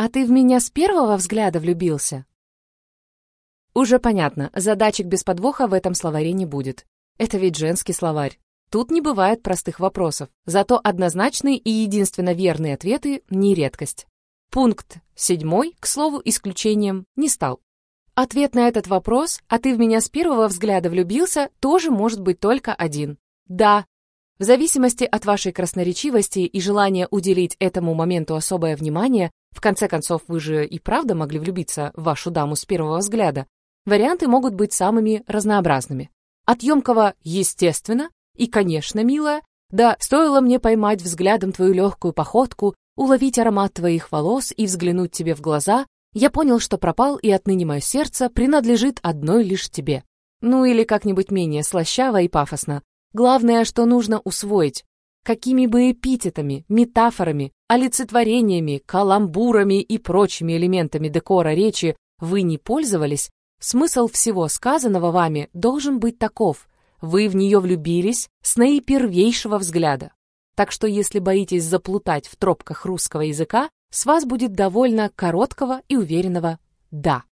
«А ты в меня с первого взгляда влюбился?» Уже понятно, задачек без подвоха в этом словаре не будет. Это ведь женский словарь. Тут не бывает простых вопросов, зато однозначные и единственно верные ответы не редкость. Пункт седьмой, к слову, исключением не стал. Ответ на этот вопрос «А ты в меня с первого взгляда влюбился?» тоже может быть только один. Да. В зависимости от вашей красноречивости и желания уделить этому моменту особое внимание, в конце концов, вы же и правда могли влюбиться в вашу даму с первого взгляда, варианты могут быть самыми разнообразными. От емкого «естественно» И, конечно, милая, да, стоило мне поймать взглядом твою легкую походку, уловить аромат твоих волос и взглянуть тебе в глаза, я понял, что пропал, и отныне мое сердце принадлежит одной лишь тебе. Ну или как-нибудь менее слащаво и пафосно. Главное, что нужно усвоить. Какими бы эпитетами, метафорами, олицетворениями, каламбурами и прочими элементами декора речи вы не пользовались, смысл всего сказанного вами должен быть таков. Вы в нее влюбились с наипервейшего взгляда. Так что если боитесь заплутать в тропках русского языка, с вас будет довольно короткого и уверенного «да».